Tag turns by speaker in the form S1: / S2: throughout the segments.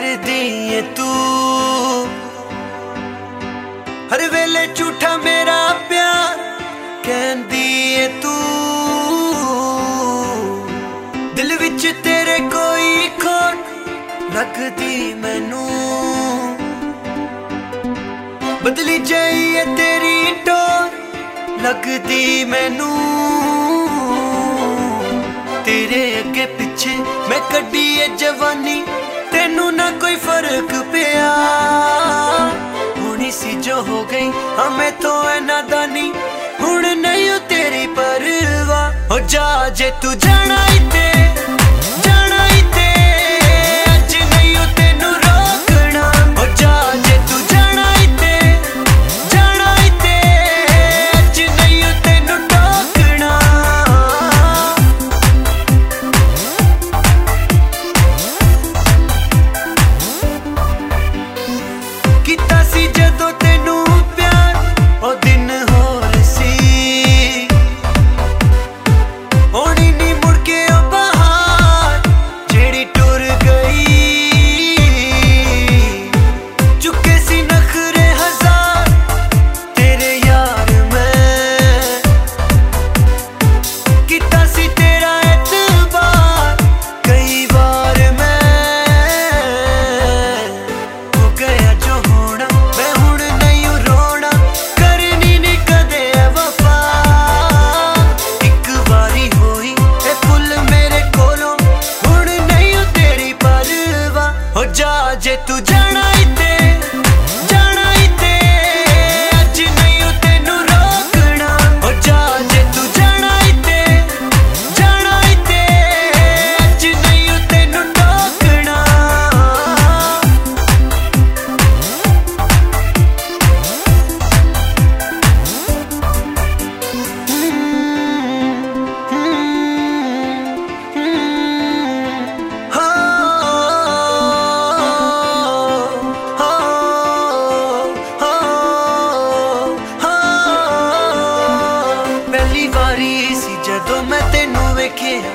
S1: ਕਰਦੀ ਏ ਤੂੰ। ਹਰ ਵੇਲੇ ਝੂਠਾ ਮੇਰਾ ਪਿਆਰ ਕਹਿੰਦੀ ਏ ਤੂੰ। ਦਿਲ ਵਿੱਚ ਤੇਰੇ ਕੋਈ ਖੋਟ ਲੱਗਦੀ ਮੈਨੂੰ। ਬਦਲੀ ਜਾਈਏ ਤੇਰੀ ਟੋਰ ਲੱਗਦੀ ਮੈਨੂੰ। ਤੇਰੇ ਅੱਗੇ ਪਿੱਛੇ ਮੈਂ ਕੱਢੀ ਹਮੇ ਤੋ ਇਨਾ ਦਾਨੀ ਹੁਣ ਨਹੀਂ ਤੇਰੀ ਪਰਵਾਹ। ਹੋ ਜਾ ਜੇ ਤੂੰ ਜਾਣਾ ਜਦੋਂ ਮੈਂ ਤੈਨੂੰ ਵੇਖਿਆ,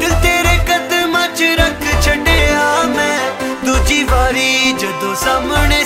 S1: ਦਿਲ ਤੇਰੇ ਕਦਮਾਂ 'ਚ ਰੱਖ ਛੱਡਿਆ ਮੈਂ। ਦੂਜੀ ਵਾਰੀ ਜਦੋਂ ਸਾਹਮਣੇ